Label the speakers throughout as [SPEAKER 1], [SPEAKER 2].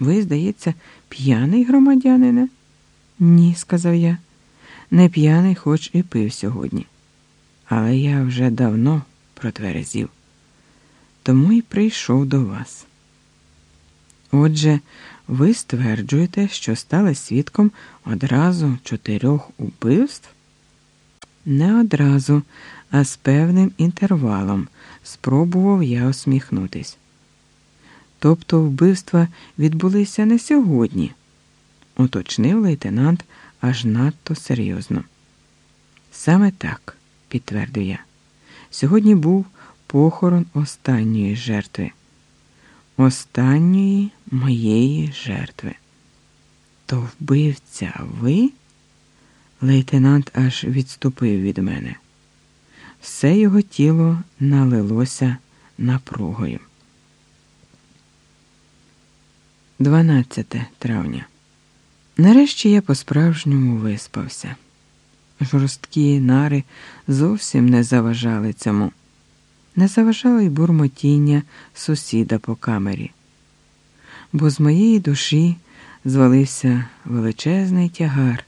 [SPEAKER 1] Ви, здається, п'яний громадянине? Ні, сказав я. Не п'яний, хоч і пив сьогодні. Але я вже давно протверезів, тому й прийшов до вас. Отже, ви стверджуєте, що стали свідком одразу чотирьох убивств? Не одразу, а з певним інтервалом спробував я усміхнутись. Тобто вбивства відбулися не сьогодні, уточнив лейтенант аж надто серйозно. Саме так, підтвердив я. Сьогодні був похорон останньої жертви, останньої моєї жертви. То вбивця ви? Лейтенант аж відступив від мене. Все його тіло налилося напругою. 12 травня. Нарешті я по-справжньому виспався. Жорсткі нари зовсім не заважали цьому, не заважало й бурмотіння сусіда по камері, бо з моєї душі звалився величезний тягар,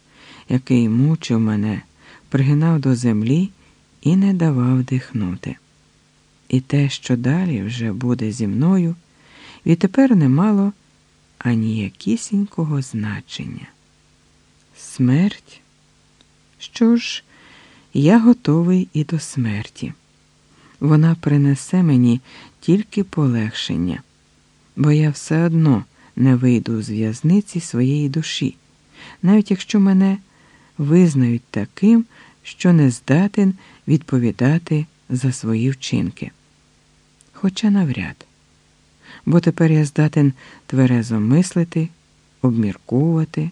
[SPEAKER 1] який мучив мене, пригинав до землі і не давав дихнути. І те, що далі вже буде зі мною, відтепер не мало аніякісінького значення. Смерть? Що ж, я готовий і до смерті. Вона принесе мені тільки полегшення, бо я все одно не вийду з в'язниці своєї душі, навіть якщо мене визнають таким, що не здатен відповідати за свої вчинки. Хоча навряд бо тепер я здатен тверезо мислити, обмірковувати,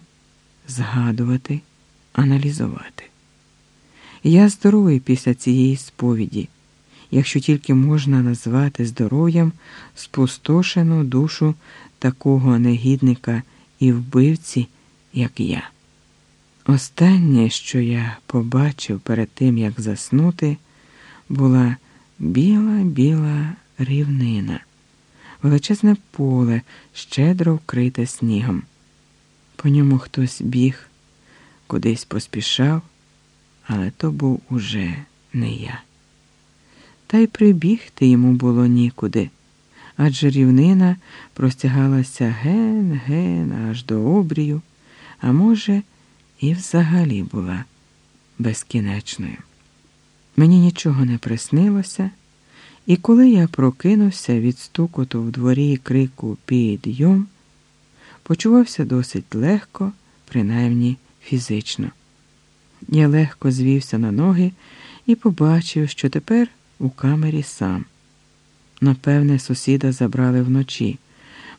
[SPEAKER 1] згадувати, аналізувати. Я здоровий після цієї сповіді, якщо тільки можна назвати здоров'ям спустошену душу такого негідника і вбивці, як я. Останнє, що я побачив перед тим, як заснути, була біла біла рівнина величезне поле, щедро вкрите снігом. По ньому хтось біг, кудись поспішав, але то був уже не я. Та й прибігти йому було нікуди, адже рівнина простягалася ген-ген аж до обрію, а може, і взагалі була безкінечною. Мені нічого не приснилося. І коли я прокинувся від стукоту в дворі і крику підйом, почувався досить легко, принаймні фізично. Я легко звівся на ноги і побачив, що тепер у камері сам. Напевне, сусіда забрали вночі,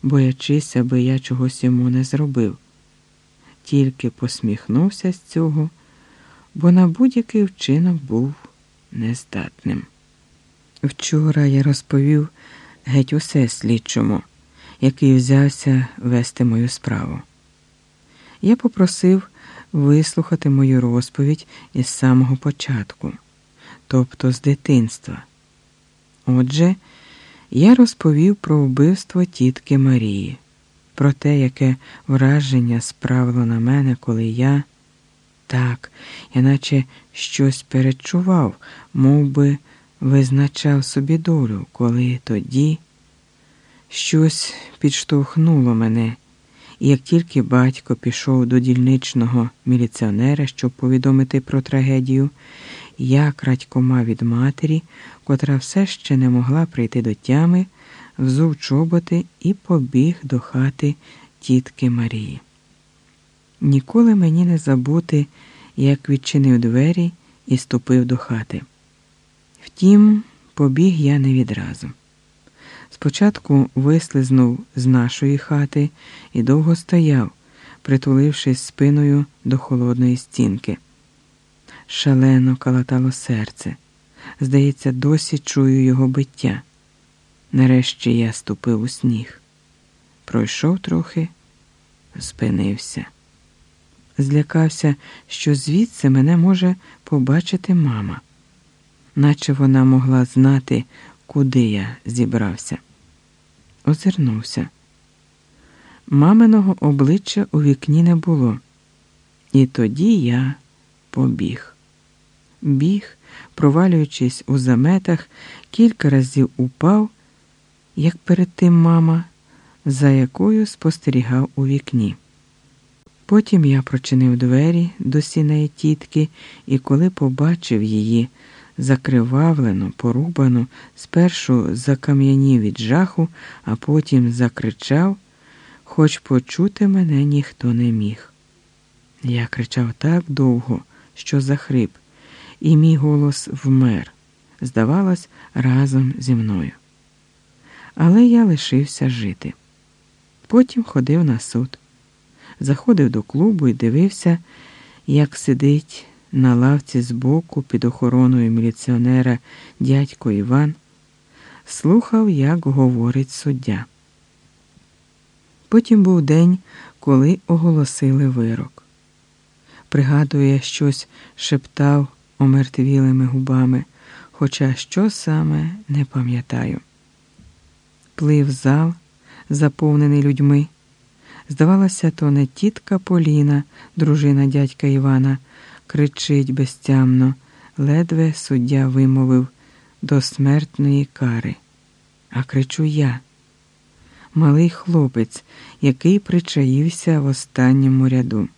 [SPEAKER 1] боячись, аби я чогось йому не зробив. Тільки посміхнувся з цього, бо на будь-який вчинок був нездатним. Вчора я розповів геть усе слідчому, який взявся вести мою справу. Я попросив вислухати мою розповідь із самого початку, тобто з дитинства. Отже, я розповів про вбивство тітки Марії, про те, яке враження справило на мене, коли я так, я наче щось перечував, мов би, визначав собі долю, коли тоді щось підштовхнуло мене, і як тільки батько пішов до дільничного міліціонера, щоб повідомити про трагедію, я крадькома від матері, котра все ще не могла прийти до тями, взув чоботи і побіг до хати тітки Марії. Ніколи мені не забути, як відчинив двері і ступив до хати. Втім, побіг я не відразу. Спочатку вислизнув з нашої хати і довго стояв, притулившись спиною до холодної стінки. Шалено калатало серце. Здається, досі чую його биття. Нарешті я ступив у сніг. Пройшов трохи, спинився. Злякався, що звідси мене може побачити мама наче вона могла знати, куди я зібрався. Озирнувся. Маминого обличчя у вікні не було. І тоді я побіг. Біг, провалюючись у заметах, кілька разів упав, як перед тим мама, за якою спостерігав у вікні. Потім я прочинив двері до сіней тітки, і коли побачив її закривавлену, порубану, спершу закам'янів від жаху, а потім закричав, хоч почути мене ніхто не міг. Я кричав так довго, що захрип, і мій голос вмер, здавалось, разом зі мною. Але я лишився жити. Потім ходив на суд, заходив до клубу і дивився, як сидить на лавці збоку під охороною міліціонера дядько Іван, слухав, як говорить суддя. Потім був день, коли оголосили вирок. Пригадує, щось шептав омертвілими губами, хоча що саме не пам'ятаю. Плив зал, заповнений людьми. Здавалося, то не тітка Поліна, дружина дядька Івана, кричить безтямно, ледве суддя вимовив до смертної кари. А кричу я, малий хлопець, який причаївся в останньому ряду.